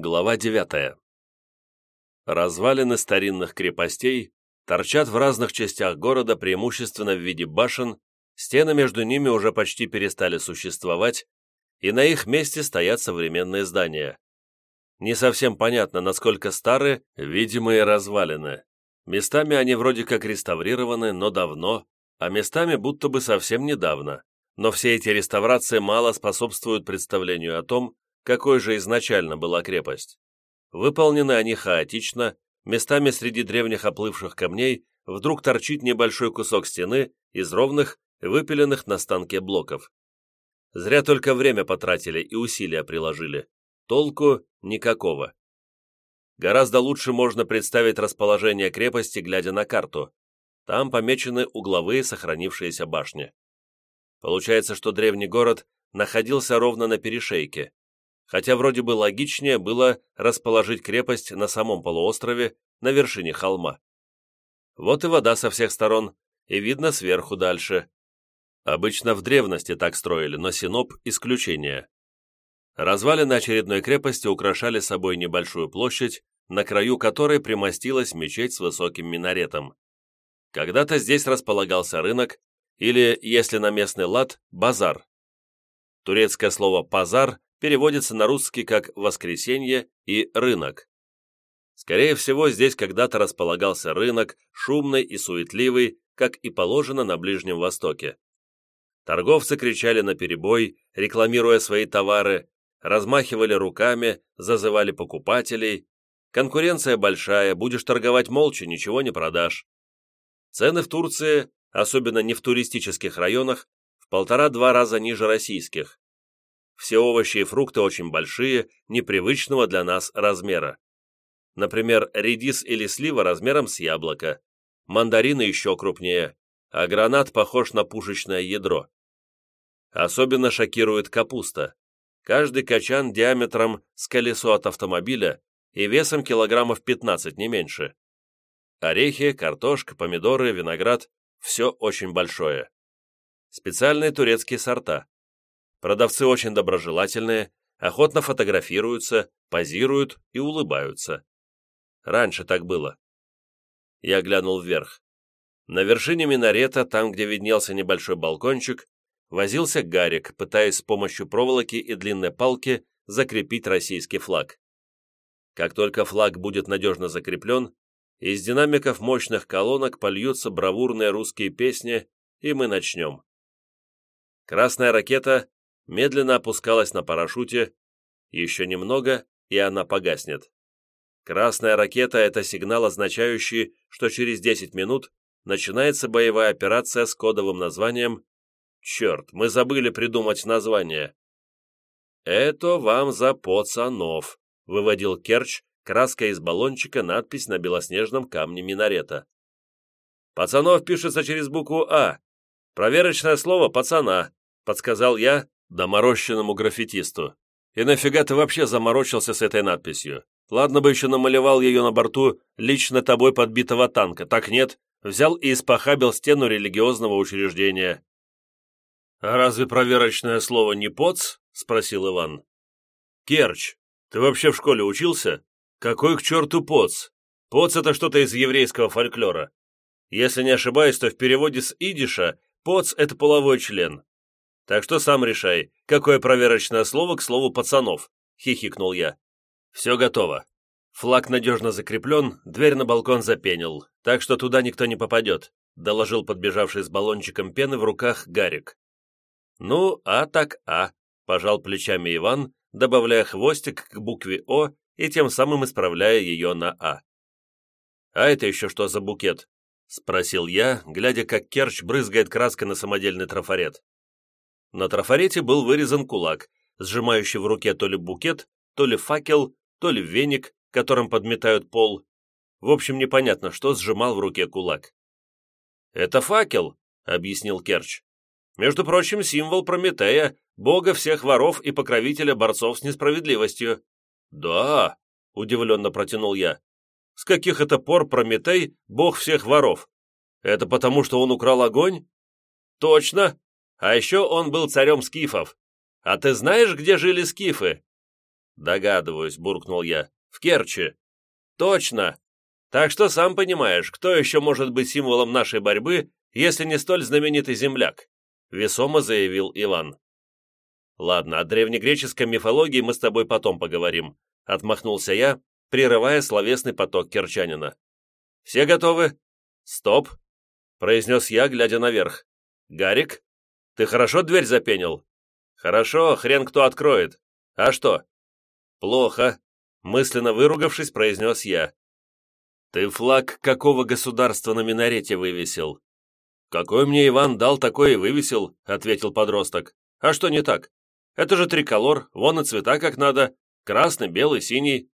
Глава 9. Развалины старинных крепостей торчат в разных частях города преимущественно в виде башен, стены между ними уже почти перестали существовать, и на их месте стоят современные здания. Не совсем понятно, насколько стары видимые развалины. Местами они вроде как реставрированы, но давно, а местами будто бы совсем недавно. Но все эти реставрации мало способствуют представлению о том, какой же изначально была крепость. Выполнены они хаотично, местами среди древних оплывших камней вдруг торчит небольшой кусок стены из ровных, выпиленных на станке блоков. Зря только время потратили и усилия приложили. Толку никакого. Гораздо лучше можно представить расположение крепости, глядя на карту. Там помечены угловые сохранившиеся башни. Получается, что древний город находился ровно на перешейке, хотя вроде бы логичнее было расположить крепость на самом полуострове, на вершине холма. Вот и вода со всех сторон, и видно сверху дальше. Обычно в древности так строили, но Синоп – исключение. Развалины очередной крепости украшали собой небольшую площадь, на краю которой примостилась мечеть с высоким минаретом. Когда-то здесь располагался рынок, или, если на местный лад, базар. Турецкое слово «пазар» переводится на русский как «воскресенье» и «рынок». Скорее всего, здесь когда-то располагался рынок, шумный и суетливый, как и положено на Ближнем Востоке. Торговцы кричали на перебой, рекламируя свои товары, размахивали руками, зазывали покупателей. Конкуренция большая, будешь торговать молча, ничего не продашь. Цены в Турции, особенно не в туристических районах, в полтора-два раза ниже российских. Все овощи и фрукты очень большие, непривычного для нас размера. Например, редис или слива размером с яблоко, мандарины еще крупнее, а гранат похож на пушечное ядро. Особенно шокирует капуста. Каждый качан диаметром с колесо от автомобиля и весом килограммов 15, не меньше. Орехи, картошка, помидоры, виноград – все очень большое. Специальные турецкие сорта. Продавцы очень доброжелательные, охотно фотографируются, позируют и улыбаются. Раньше так было. Я глянул вверх. На вершине минарета, там, где виднелся небольшой балкончик, возился Гарик, пытаясь с помощью проволоки и длинной палки закрепить российский флаг. Как только флаг будет надежно закреплен, из динамиков мощных колонок польются бравурные русские песни, и мы начнем. Красная ракета медленно опускалась на парашюте, еще немного, и она погаснет. Красная ракета – это сигнал, означающий, что через 10 минут начинается боевая операция с кодовым названием «Черт, мы забыли придумать название». «Это вам за пацанов», – выводил Керч, краской из баллончика надпись на белоснежном камне минарета. «Пацанов пишется через букву «А». Проверочное слово «пацана», – подсказал я, доморощенному граффитисту. И нафига ты вообще заморочился с этой надписью? Ладно бы еще намалевал ее на борту лично тобой подбитого танка, так нет, взял и испохабил стену религиозного учреждения. «А разве проверочное слово не «поц»?» — спросил Иван. «Керч, ты вообще в школе учился? Какой к черту поц? Поц — это что-то из еврейского фольклора. Если не ошибаюсь, то в переводе с идиша поц — это половой член. Так что сам решай, какое проверочное слово к слову пацанов», — хихикнул я. «Все готово. Флаг надежно закреплен, дверь на балкон запенил, так что туда никто не попадет», — доложил подбежавший с баллончиком пены в руках Гарик. «Ну, а так а», — пожал плечами Иван, добавляя хвостик к букве «О» и тем самым исправляя ее на «А». «А это еще что за букет?» — спросил я, глядя, как Керч брызгает краской на самодельный трафарет. На трафарете был вырезан кулак, сжимающий в руке то ли букет, то ли факел, то ли веник, которым подметают пол. В общем, непонятно, что сжимал в руке кулак. «Это факел», — объяснил Керч. «Между прочим, символ Прометея, бога всех воров и покровителя борцов с несправедливостью». «Да», — удивленно протянул я. «С каких это пор Прометей — бог всех воров? Это потому, что он украл огонь?» «Точно», а еще он был царем скифов. А ты знаешь, где жили скифы?» «Догадываюсь», — буркнул я. «В Керчи». «Точно! Так что сам понимаешь, кто еще может быть символом нашей борьбы, если не столь знаменитый земляк?» — весомо заявил Иван. «Ладно, о древнегреческой мифологии мы с тобой потом поговорим», — отмахнулся я, прерывая словесный поток керчанина. «Все готовы?» «Стоп!» — произнес я, глядя наверх. «Гарик, ты хорошо дверь запенил?» «Хорошо, хрен кто откроет. А что?» «Плохо», — мысленно выругавшись, произнес я. «Ты флаг какого государства на минарете вывесил?» «Какой мне Иван дал, такой и вывесил», — ответил подросток. «А что не так? Это же триколор, вон и цвета как надо. Красный, белый, синий».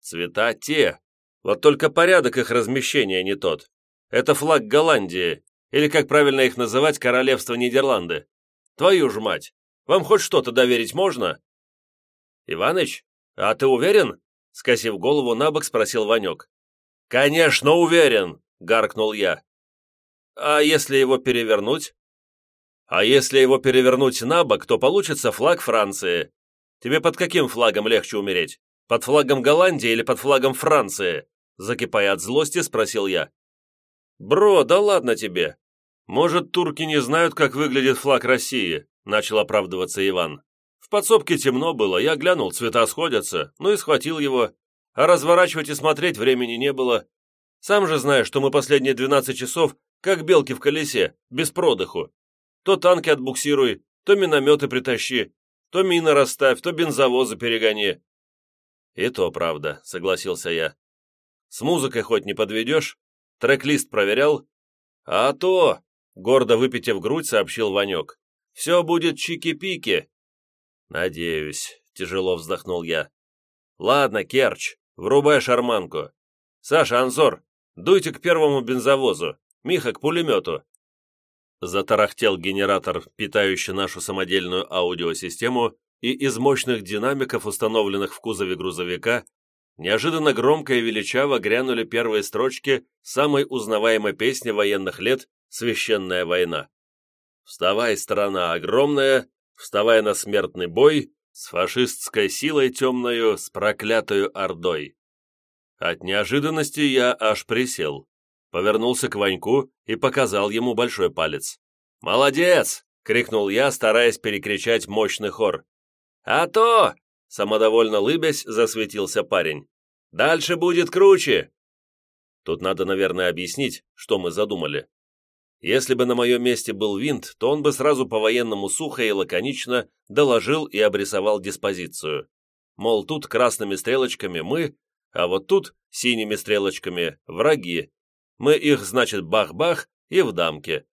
«Цвета те. Вот только порядок их размещения не тот. Это флаг Голландии, или, как правильно их называть, королевство Нидерланды. Твою ж мать! Вам хоть что-то доверить можно?» «Иваныч, а ты уверен?» Скосив голову на бок, спросил Ванек. «Конечно уверен!» — гаркнул я. «А если его перевернуть?» «А если его перевернуть на бок, то получится флаг Франции. Тебе под каким флагом легче умереть? Под флагом Голландии или под флагом Франции?» Закипая от злости, спросил я. «Бро, да ладно тебе! Может, турки не знают, как выглядит флаг России?» Начал оправдываться Иван. «В подсобке темно было, я глянул, цвета сходятся, ну и схватил его. А разворачивать и смотреть времени не было. Сам же знаешь, что мы последние 12 часов, как белки в колесе, без продыху. То танки отбуксируй, то минометы притащи, то мины расставь, то бензовозы перегони». «И то правда», — согласился я. «С музыкой хоть не подведешь?» Трек-лист проверял?» «А то!» — гордо выпитив грудь, сообщил Ванек. «Все будет чики-пики!» «Надеюсь», — тяжело вздохнул я. «Ладно, Керч, врубай шарманку. Саша, Анзор, дуйте к первому бензовозу. Миха, к пулемету». Затарахтел генератор, питающий нашу самодельную аудиосистему, и из мощных динамиков, установленных в кузове грузовика, неожиданно громко и величаво грянули первые строчки самой узнаваемой песни военных лет «Священная война». «Вставай, страна огромная, вставай на смертный бой, с фашистской силой темною, с проклятою ордой». От неожиданности я аж присел, повернулся к Ваньку и показал ему большой палец. «Молодец!» — крикнул я, стараясь перекричать мощный хор. «А то!» Самодовольно лыбясь, засветился парень. «Дальше будет круче!» Тут надо, наверное, объяснить, что мы задумали. Если бы на моем месте был винт, то он бы сразу по-военному сухо и лаконично доложил и обрисовал диспозицию. Мол, тут красными стрелочками мы, а вот тут синими стрелочками враги. Мы их, значит, бах-бах и в дамке.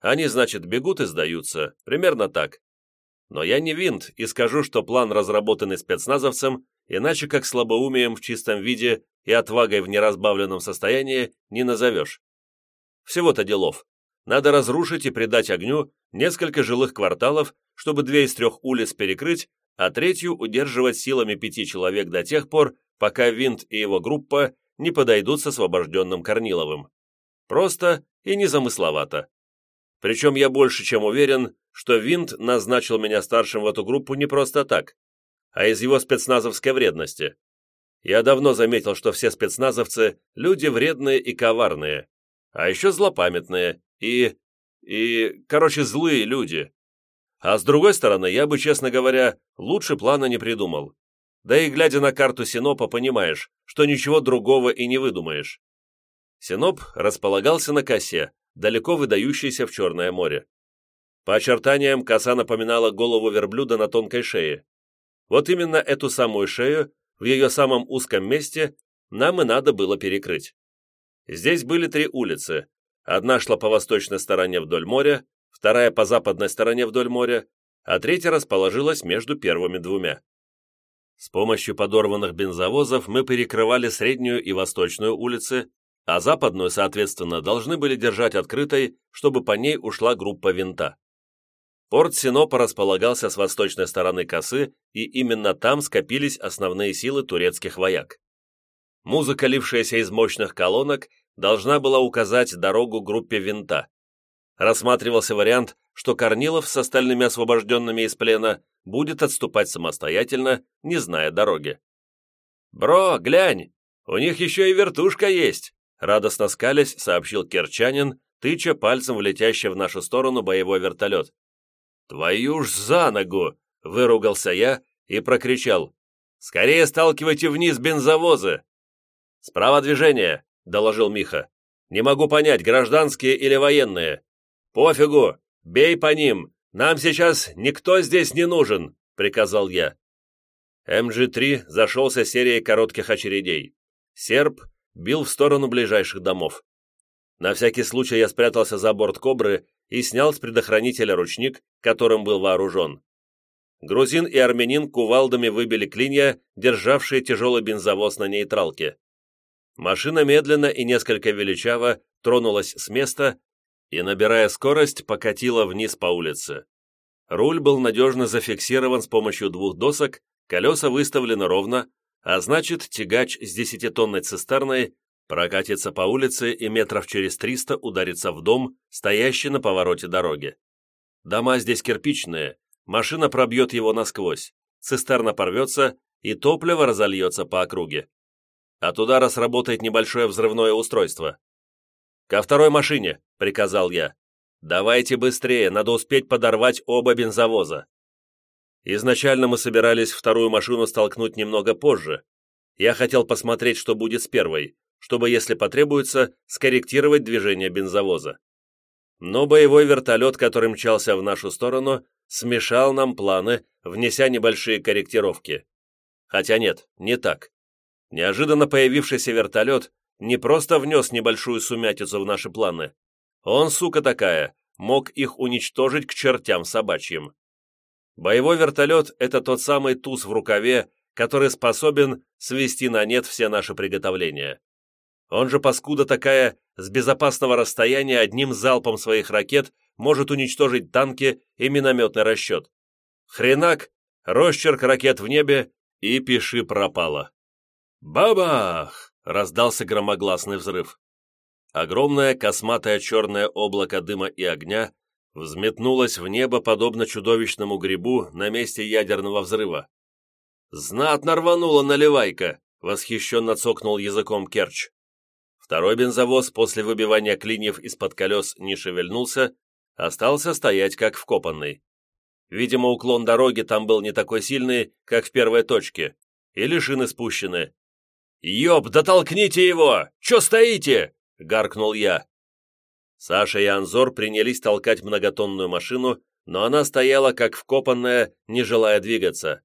Они, значит, бегут и сдаются. Примерно так. Но я не винт и скажу, что план, разработанный спецназовцем, иначе как слабоумием в чистом виде и отвагой в неразбавленном состоянии не назовешь. Всего-то делов. Надо разрушить и придать огню несколько жилых кварталов, чтобы две из трех улиц перекрыть, а третью удерживать силами пяти человек до тех пор, пока Винт и его группа не подойдут с освобожденным Корниловым. Просто и незамысловато. Причем я больше чем уверен, что Винт назначил меня старшим в эту группу не просто так, а из его спецназовской вредности. Я давно заметил, что все спецназовцы – люди вредные и коварные, а еще злопамятные и... и... короче, злые люди. А с другой стороны, я бы, честно говоря, лучше плана не придумал. Да и глядя на карту Синопа, понимаешь, что ничего другого и не выдумаешь. Синоп располагался на косе, далеко выдающейся в Черное море. По очертаниям коса напоминала голову верблюда на тонкой шее. Вот именно эту самую шею, в ее самом узком месте, нам и надо было перекрыть. Здесь были три улицы. Одна шла по восточной стороне вдоль моря, вторая по западной стороне вдоль моря, а третья расположилась между первыми двумя. С помощью подорванных бензовозов мы перекрывали среднюю и восточную улицы, а западную, соответственно, должны были держать открытой, чтобы по ней ушла группа винта. Порт Синопа располагался с восточной стороны косы, и именно там скопились основные силы турецких вояк. Музыка, лившаяся из мощных колонок, должна была указать дорогу группе винта. рассматривался вариант, что Корнилов с остальными освобожденными из плена будет отступать самостоятельно, не зная дороги. «Бро, глянь, у них еще и вертушка есть!» радостно скалясь, сообщил керчанин, тыча пальцем в летящий в нашу сторону боевой вертолет. «Твою ж за ногу!» — выругался я и прокричал. «Скорее сталкивайте вниз бензовозы!» «Справа движение!» — доложил Миха. «Не могу понять, гражданские или военные. Пофигу, бей по ним, нам сейчас никто здесь не нужен!» — приказал я. МГ-3 зашелся серией коротких очередей. Серб бил в сторону ближайших домов. На всякий случай я спрятался за борт «Кобры» и снял с предохранителя ручник, которым был вооружен. Грузин и армянин кувалдами выбили клинья, державшие тяжелый бензовоз на нейтралке. Машина медленно и несколько величаво тронулась с места и, набирая скорость, покатила вниз по улице. Руль был надежно зафиксирован с помощью двух досок, колеса выставлены ровно, а значит, тягач с десятитонной цистерной прокатится по улице и метров через триста ударится в дом, стоящий на повороте дороги. Дома здесь кирпичные, машина пробьет его насквозь, цистерна порвется и топливо разольется по округе. От удара сработает небольшое взрывное устройство. «Ко второй машине», — приказал я. «Давайте быстрее, надо успеть подорвать оба бензовоза». Изначально мы собирались вторую машину столкнуть немного позже. Я хотел посмотреть, что будет с первой, чтобы, если потребуется, скорректировать движение бензовоза. Но боевой вертолет, который мчался в нашу сторону, смешал нам планы, внеся небольшие корректировки. Хотя нет, не так. Неожиданно появившийся вертолет не просто внес небольшую сумятицу в наши планы. Он, сука такая, мог их уничтожить к чертям собачьим. Боевой вертолет – это тот самый туз в рукаве, который способен свести на нет все наши приготовления. Он же, паскуда такая, с безопасного расстояния одним залпом своих ракет может уничтожить танки и минометный расчет. Хренак, росчерк ракет в небе и пиши пропало. «Бабах!» — раздался громогласный взрыв. Огромное косматое черное облако дыма и огня взметнулась в небо подобно чудовищному грибу на месте ядерного взрыва. «Знатно рванула наливайка!» — восхищенно цокнул языком Керч. Второй бензовоз после выбивания клиньев из-под колес не шевельнулся, остался стоять как вкопанный. Видимо, уклон дороги там был не такой сильный, как в первой точке, или шины спущены. «Ёб, да толкните его! Чё стоите?» — гаркнул я. Саша и Анзор принялись толкать многотонную машину, но она стояла как вкопанная, не желая двигаться.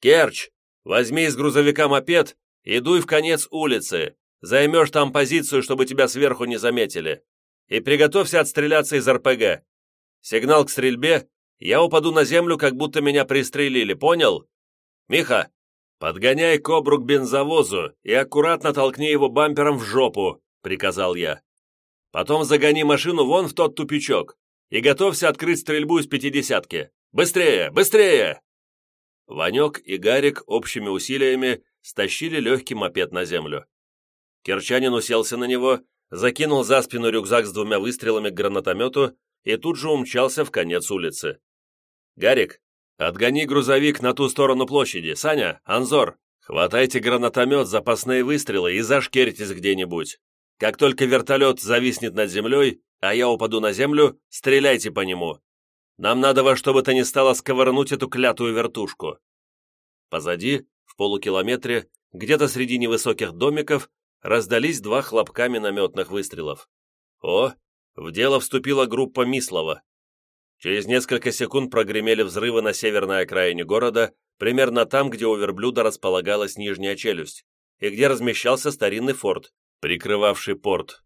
«Керч, возьми из грузовика мопед и дуй в конец улицы. Займешь там позицию, чтобы тебя сверху не заметили. И приготовься отстреляться из РПГ. Сигнал к стрельбе, я упаду на землю, как будто меня пристрелили, понял? Миха, подгоняй кобру к бензовозу и аккуратно толкни его бампером в жопу», — приказал я. Потом загони машину вон в тот тупичок и готовься открыть стрельбу из пятидесятки. Быстрее, быстрее!» Ванек и Гарик общими усилиями стащили легкий мопед на землю. Керчанин уселся на него, закинул за спину рюкзак с двумя выстрелами к гранатомету и тут же умчался в конец улицы. «Гарик, отгони грузовик на ту сторону площади. Саня, Анзор, хватайте гранатомет, запасные выстрелы и зашкерьтесь где-нибудь. Как только вертолет зависнет над землей, а я упаду на землю, стреляйте по нему. Нам надо во что бы то ни стало сковырнуть эту клятую вертушку». Позади, в полукилометре, где-то среди невысоких домиков, раздались два хлопка минометных выстрелов. О, в дело вступила группа Мислова. Через несколько секунд прогремели взрывы на северной окраине города, примерно там, где у верблюда располагалась нижняя челюсть, и где размещался старинный форт, прикрывавший порт.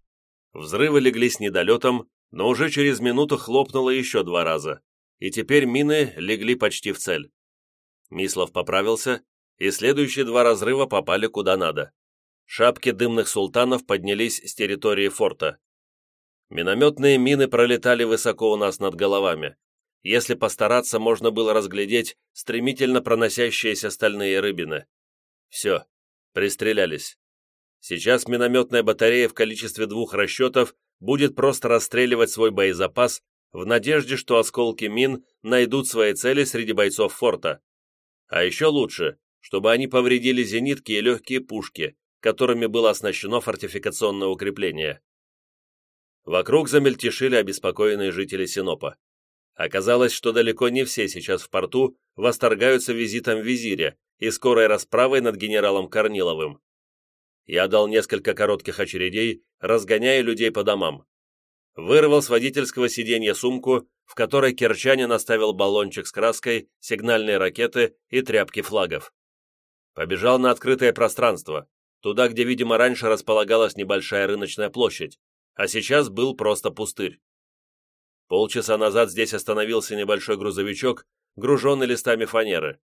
Взрывы легли с недолетом, но уже через минуту хлопнуло еще два раза, и теперь мины легли почти в цель. Мислов поправился, и следующие два разрыва попали куда надо. Шапки дымных султанов поднялись с территории форта. Минометные мины пролетали высоко у нас над головами. Если постараться, можно было разглядеть стремительно проносящиеся стальные рыбины. Все, пристрелялись. Сейчас минометная батарея в количестве двух расчетов будет просто расстреливать свой боезапас в надежде, что осколки мин найдут свои цели среди бойцов форта. А еще лучше, чтобы они повредили зенитки и легкие пушки, которыми было оснащено фортификационное укрепление. Вокруг замельтешили обеспокоенные жители Синопа. Оказалось, что далеко не все сейчас в порту восторгаются визитом визиря и скорой расправой над генералом Корниловым. Я дал несколько коротких очередей, разгоняя людей по домам. Вырвал с водительского сиденья сумку, в которой Керчанин оставил баллончик с краской, сигнальные ракеты и тряпки флагов. Побежал на открытое пространство, туда, где, видимо, раньше располагалась небольшая рыночная площадь, а сейчас был просто пустырь. Полчаса назад здесь остановился небольшой грузовичок, груженный листами фанеры.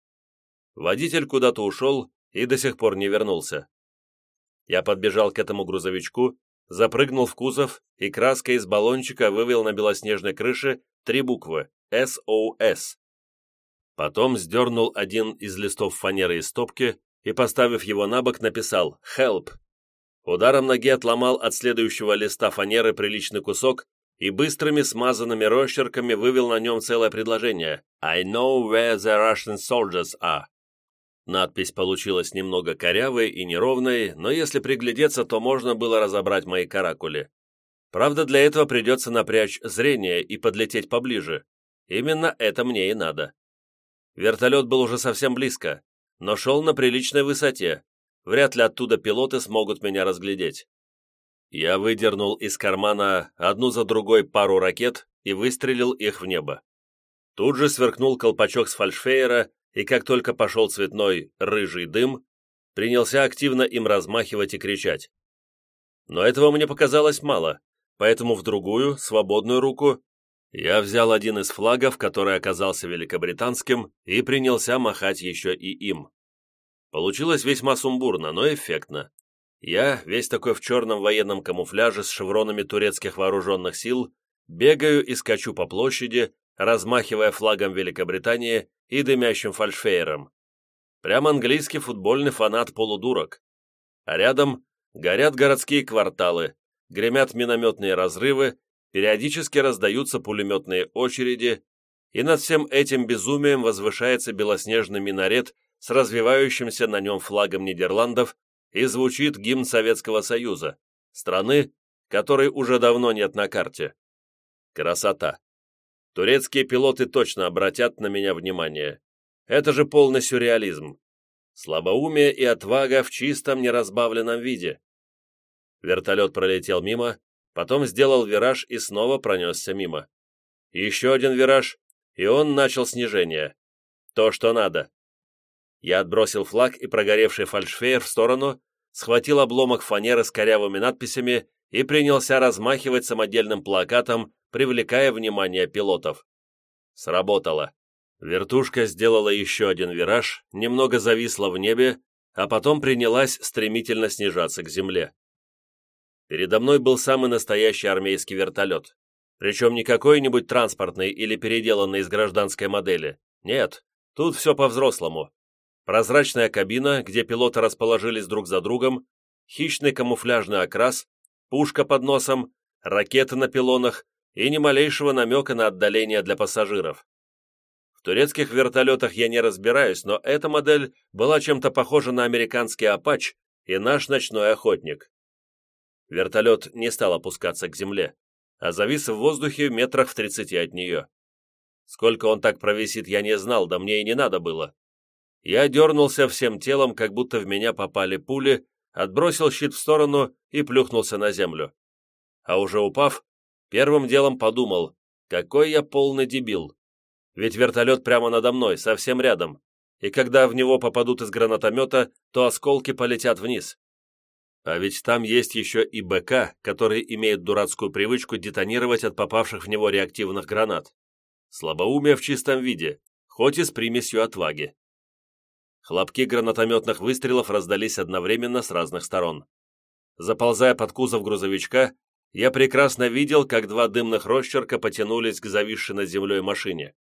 Водитель куда-то ушел и до сих пор не вернулся. Я подбежал к этому грузовичку, запрыгнул в кузов и краской из баллончика вывел на белоснежной крыше три буквы «СОС». Потом сдернул один из листов фанеры из стопки и, поставив его на бок, написал «Help». Ударом ноги отломал от следующего листа фанеры приличный кусок и быстрыми смазанными росчерками вывел на нем целое предложение «I know where the Russian soldiers are». Надпись получилась немного корявой и неровной, но если приглядеться, то можно было разобрать мои каракули. Правда, для этого придется напрячь зрение и подлететь поближе. Именно это мне и надо. Вертолет был уже совсем близко, но шел на приличной высоте. Вряд ли оттуда пилоты смогут меня разглядеть. Я выдернул из кармана одну за другой пару ракет и выстрелил их в небо. Тут же сверкнул колпачок с фальшфейера, и как только пошел цветной рыжий дым, принялся активно им размахивать и кричать. Но этого мне показалось мало, поэтому в другую, свободную руку, я взял один из флагов, который оказался великобританским, и принялся махать еще и им. Получилось весьма сумбурно, но эффектно. Я, весь такой в черном военном камуфляже с шевронами турецких вооруженных сил, бегаю и скачу по площади, размахивая флагом Великобритании и дымящим фальшфейером. Прям английский футбольный фанат-полудурок. А рядом горят городские кварталы, гремят минометные разрывы, периодически раздаются пулеметные очереди, и над всем этим безумием возвышается белоснежный минарет с развивающимся на нем флагом Нидерландов и звучит гимн Советского Союза, страны, которой уже давно нет на карте. Красота. Турецкие пилоты точно обратят на меня внимание. Это же полный сюрреализм. Слабоумие и отвага в чистом неразбавленном виде. Вертолет пролетел мимо, потом сделал вираж и снова пронесся мимо. Еще один вираж, и он начал снижение. То, что надо. Я отбросил флаг и прогоревший фальшфейер в сторону, схватил обломок фанеры с корявыми надписями и принялся размахивать самодельным плакатом, привлекая внимание пилотов. Сработало. Вертушка сделала еще один вираж, немного зависла в небе, а потом принялась стремительно снижаться к земле. Передо мной был самый настоящий армейский вертолет. Причем не какой-нибудь транспортный или переделанный из гражданской модели. Нет, тут все по-взрослому прозрачная кабина, где пилоты расположились друг за другом, хищный камуфляжный окрас, пушка под носом, ракеты на пилонах и ни малейшего намека на отдаление для пассажиров. В турецких вертолетах я не разбираюсь, но эта модель была чем-то похожа на американский «Апач» и наш ночной охотник. Вертолет не стал опускаться к земле, а завис в воздухе метрах в тридцати от нее. Сколько он так провисит, я не знал, да мне и не надо было. Я дернулся всем телом, как будто в меня попали пули, отбросил щит в сторону и плюхнулся на землю. А уже упав, первым делом подумал, какой я полный дебил. Ведь вертолет прямо надо мной, совсем рядом, и когда в него попадут из гранатомета, то осколки полетят вниз. А ведь там есть еще и БК, который имеет дурацкую привычку детонировать от попавших в него реактивных гранат. Слабоумие в чистом виде, хоть и с примесью отваги. Хлопки гранатометных выстрелов раздались одновременно с разных сторон. Заползая под кузов грузовичка, я прекрасно видел, как два дымных росчерка потянулись к зависшей над землей машине.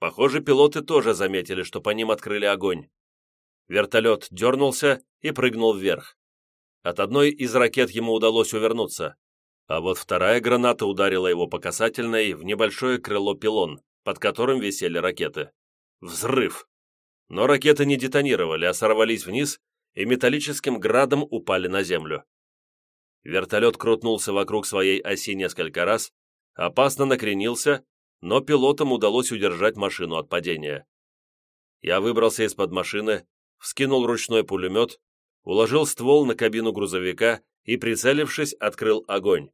Похоже, пилоты тоже заметили, что по ним открыли огонь. Вертолет дернулся и прыгнул вверх. От одной из ракет ему удалось увернуться. А вот вторая граната ударила его по касательной в небольшое крыло пилон, под которым висели ракеты. Взрыв! Но ракеты не детонировали, а сорвались вниз и металлическим градом упали на землю. Вертолет крутнулся вокруг своей оси несколько раз, опасно накренился, но пилотам удалось удержать машину от падения. Я выбрался из-под машины, вскинул ручной пулемет, уложил ствол на кабину грузовика и, прицелившись, открыл огонь.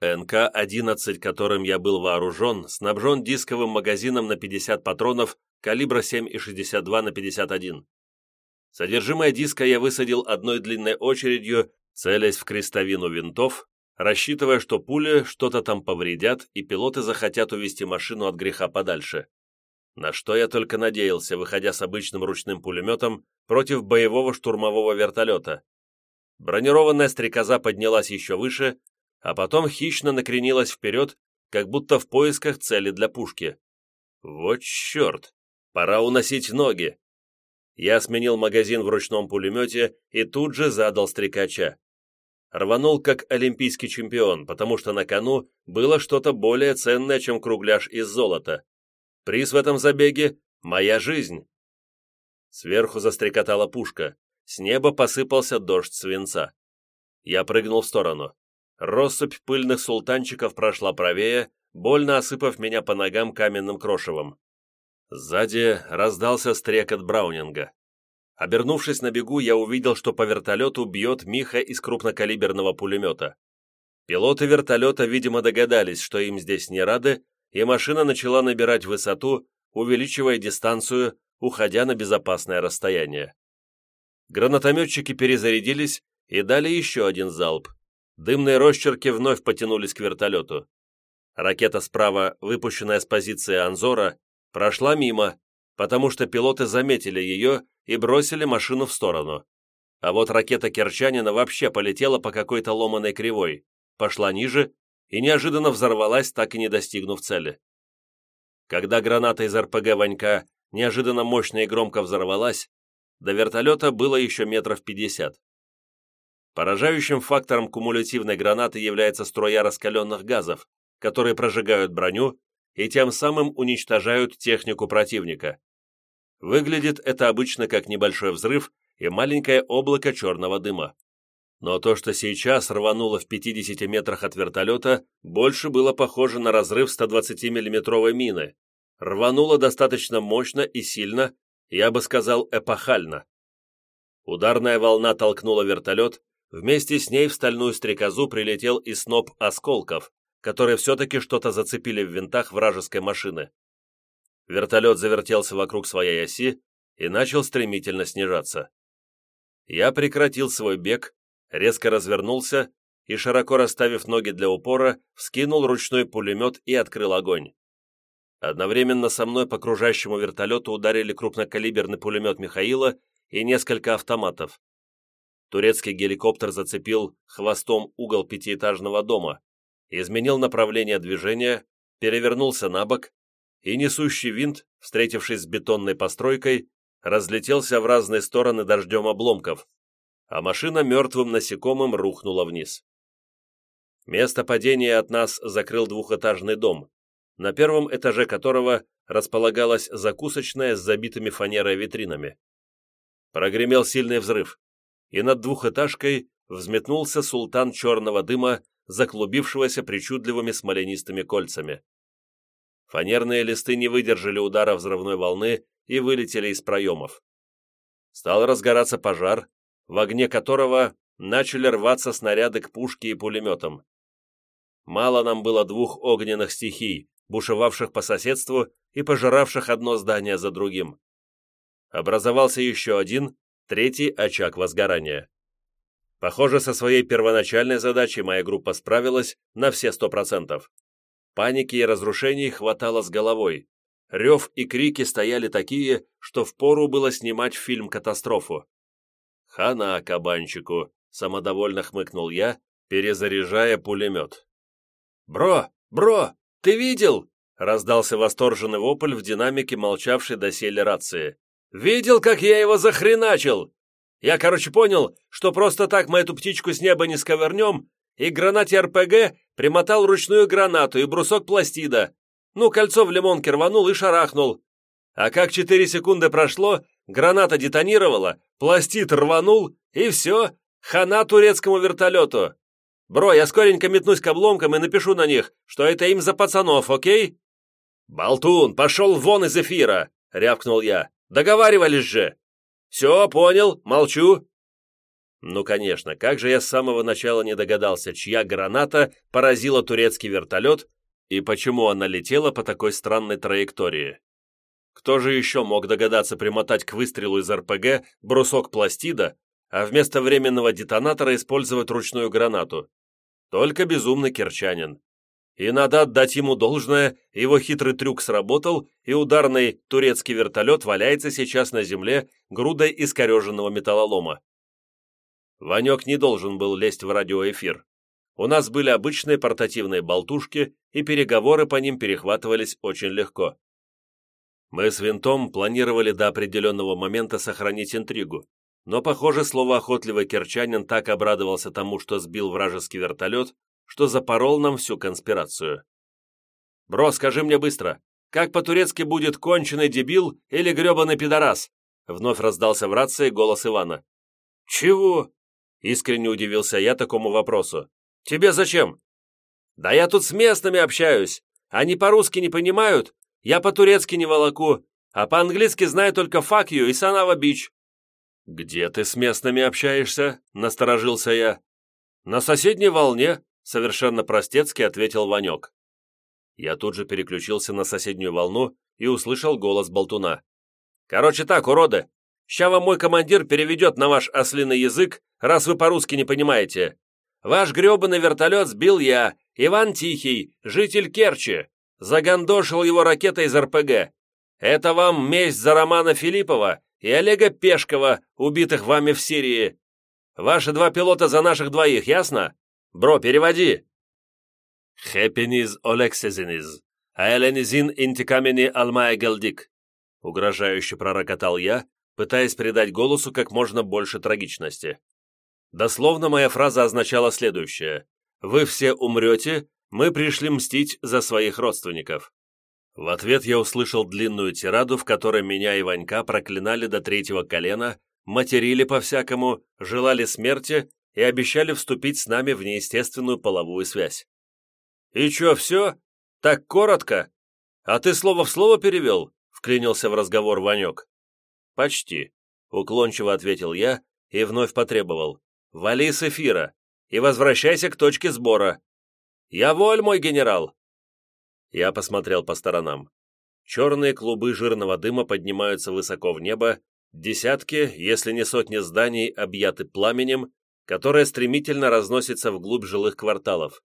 НК-11, которым я был вооружен, снабжен дисковым магазином на 50 патронов калибра 7,62 на 51. Содержимое диска я высадил одной длинной очередью, целясь в крестовину винтов, рассчитывая, что пули что-то там повредят и пилоты захотят увести машину от греха подальше. На что я только надеялся, выходя с обычным ручным пулеметом против боевого штурмового вертолета. Бронированная стрекоза поднялась еще выше, а потом хищно накренилась вперед, как будто в поисках цели для пушки. Вот черт! Пора уносить ноги! Я сменил магазин в ручном пулемете и тут же задал стрекача. Рванул как олимпийский чемпион, потому что на кону было что-то более ценное, чем кругляш из золота. Приз в этом забеге — моя жизнь. Сверху застрекотала пушка. С неба посыпался дождь свинца. Я прыгнул в сторону. Россыпь пыльных султанчиков прошла правее, больно осыпав меня по ногам каменным крошевом. Сзади раздался стрекот Браунинга. Обернувшись на бегу, я увидел, что по вертолету бьет Миха из крупнокалиберного пулемета. Пилоты вертолета, видимо, догадались, что им здесь не рады, и машина начала набирать высоту, увеличивая дистанцию, уходя на безопасное расстояние. Гранатометчики перезарядились и дали еще один залп. Дымные росчерки вновь потянулись к вертолету. Ракета справа, выпущенная с позиции Анзора, прошла мимо, потому что пилоты заметили ее и бросили машину в сторону. А вот ракета Керчанина вообще полетела по какой-то ломаной кривой, пошла ниже и неожиданно взорвалась, так и не достигнув цели. Когда граната из РПГ Ванька неожиданно мощно и громко взорвалась, до вертолета было еще метров пятьдесят. Поражающим фактором кумулятивной гранаты является струя раскаленных газов, которые прожигают броню и тем самым уничтожают технику противника. Выглядит это обычно как небольшой взрыв и маленькое облако черного дыма. Но то, что сейчас рвануло в 50 метрах от вертолета, больше было похоже на разрыв 120 миллиметровой мины. Рвануло достаточно мощно и сильно, я бы сказал, эпохально. Ударная волна толкнула вертолет, Вместе с ней в стальную стрекозу прилетел и сноп осколков, которые все-таки что-то зацепили в винтах вражеской машины. Вертолет завертелся вокруг своей оси и начал стремительно снижаться. Я прекратил свой бег, резко развернулся и, широко расставив ноги для упора, вскинул ручной пулемет и открыл огонь. Одновременно со мной по кружащему вертолету ударили крупнокалиберный пулемет Михаила и несколько автоматов. Турецкий геликоптер зацепил хвостом угол пятиэтажного дома, изменил направление движения, перевернулся на бок, и несущий винт, встретившись с бетонной постройкой, разлетелся в разные стороны дождем обломков, а машина мертвым насекомым рухнула вниз. Место падения от нас закрыл двухэтажный дом, на первом этаже которого располагалась закусочная с забитыми фанерой витринами. Прогремел сильный взрыв и над двухэтажкой взметнулся султан черного дыма, заклубившегося причудливыми смоленистыми кольцами. Фанерные листы не выдержали удара взрывной волны и вылетели из проемов. Стал разгораться пожар, в огне которого начали рваться снаряды к пушке и пулеметам. Мало нам было двух огненных стихий, бушевавших по соседству и пожиравших одно здание за другим. Образовался еще один, третий очаг возгорания. Похоже, со своей первоначальной задачей моя группа справилась на все сто процентов. Паники и разрушений хватало с головой. Рев и крики стояли такие, что впору было снимать фильм «Катастрофу». «Хана кабанчику», — самодовольно хмыкнул я, перезаряжая пулемет. «Бро! Бро! Ты видел?» — раздался восторженный вопль в динамике молчавшей доселе рации. Видел, как я его захреначил? Я, короче, понял, что просто так мы эту птичку с неба не сковырнем, и гранате РПГ примотал ручную гранату и брусок пластида. Ну, кольцо в лимонке рванул и шарахнул. А как четыре секунды прошло, граната детонировала, пластид рванул, и все, хана турецкому вертолету. Бро, я скоренько метнусь к обломкам и напишу на них, что это им за пацанов, окей? «Болтун, пошел вон из эфира!» — рявкнул я. «Договаривались же!» «Все, понял, молчу!» Ну, конечно, как же я с самого начала не догадался, чья граната поразила турецкий вертолет и почему она летела по такой странной траектории. Кто же еще мог догадаться примотать к выстрелу из РПГ брусок пластида, а вместо временного детонатора использовать ручную гранату? Только безумный керчанин. И надо отдать ему должное, его хитрый трюк сработал, и ударный турецкий вертолет валяется сейчас на земле грудой искореженного металлолома. Ванек не должен был лезть в радиоэфир. У нас были обычные портативные болтушки, и переговоры по ним перехватывались очень легко. Мы с Винтом планировали до определенного момента сохранить интригу, но, похоже, слово охотливый керчанин так обрадовался тому, что сбил вражеский вертолет, что запорол нам всю конспирацию. «Бро, скажи мне быстро, как по-турецки будет «конченый дебил» или «гребаный пидорас»?» Вновь раздался в рации голос Ивана. «Чего?» — искренне удивился я такому вопросу. «Тебе зачем?» «Да я тут с местными общаюсь. Они по-русски не понимают. Я по-турецки не волоку, а по-английски знаю только «fuck you» и «санава бич». «Где ты с местными общаешься?» — насторожился я. «На соседней волне», совершенно простецки ответил Ванек. Я тут же переключился на соседнюю волну и услышал голос болтуна. «Короче так, уроды, ща вам мой командир переведет на ваш ослиный язык, раз вы по-русски не понимаете. Ваш гребаный вертолет сбил я, Иван Тихий, житель Керчи. Загандошил его ракетой из РПГ. Это вам месть за Романа Филиппова и Олега Пешкова, убитых вами в Сирии. Ваши два пилота за наших двоих, ясно? Бро, переводи!» «Хеппиниз олексезиниз, аэленизин интикамени алмая гелдик», угрожающе пророкотал я, пытаясь придать голосу как можно больше трагичности. Дословно моя фраза означала следующее. «Вы все умрете, мы пришли мстить за своих родственников». В ответ я услышал длинную тираду, в которой меня и Ванька проклинали до третьего колена, материли по-всякому, желали смерти и обещали вступить с нами в неестественную половую связь. «И чё, все? Так коротко? А ты слово в слово перевел?» — вклинился в разговор Ванек. «Почти», — уклончиво ответил я и вновь потребовал. «Вали с эфира и возвращайся к точке сбора». «Я воль, мой генерал!» Я посмотрел по сторонам. Черные клубы жирного дыма поднимаются высоко в небо, десятки, если не сотни зданий, объяты пламенем, которая стремительно разносится вглубь жилых кварталов.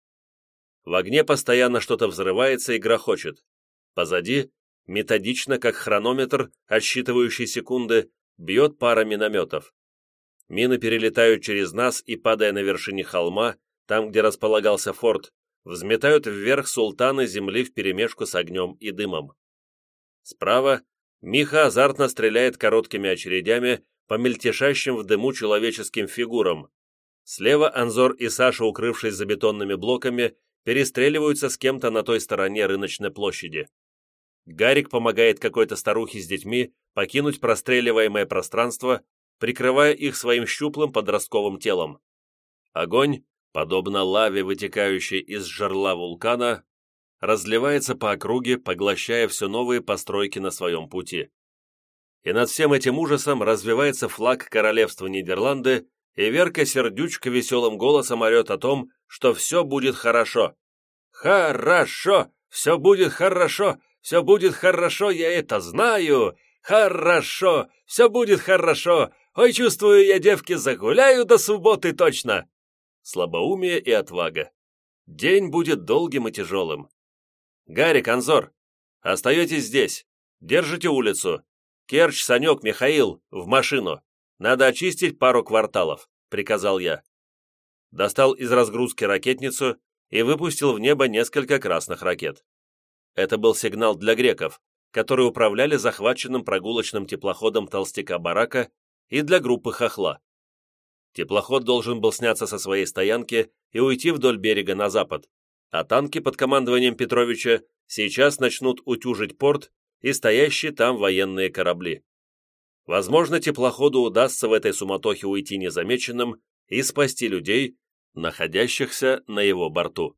В огне постоянно что-то взрывается и грохочет. Позади, методично, как хронометр, отсчитывающий секунды, бьет пара минометов. Мины перелетают через нас и, падая на вершине холма, там, где располагался форт, взметают вверх султаны земли вперемешку с огнем и дымом. Справа Миха азартно стреляет короткими очередями по мельтешащим в дыму человеческим фигурам, Слева Анзор и Саша, укрывшись за бетонными блоками, перестреливаются с кем-то на той стороне рыночной площади. Гарик помогает какой-то старухе с детьми покинуть простреливаемое пространство, прикрывая их своим щуплым подростковым телом. Огонь, подобно лаве, вытекающей из жерла вулкана, разливается по округе, поглощая все новые постройки на своем пути. И над всем этим ужасом развивается флаг королевства Нидерланды и Верка Сердючка веселым голосом орет о том, что все будет хорошо. «Хорошо! Все будет хорошо! Все будет хорошо, я это знаю! Хорошо! Все будет хорошо! Ой, чувствую, я, девки, загуляю до субботы точно!» Слабоумие и отвага. День будет долгим и тяжелым. «Гарик, Анзор, остаетесь здесь. Держите улицу. Керч, Санек, Михаил, в машину. «Надо очистить пару кварталов», — приказал я. Достал из разгрузки ракетницу и выпустил в небо несколько красных ракет. Это был сигнал для греков, которые управляли захваченным прогулочным теплоходом толстяка Барака и для группы Хохла. Теплоход должен был сняться со своей стоянки и уйти вдоль берега на запад, а танки под командованием Петровича сейчас начнут утюжить порт и стоящие там военные корабли. Возможно, теплоходу удастся в этой суматохе уйти незамеченным и спасти людей, находящихся на его борту.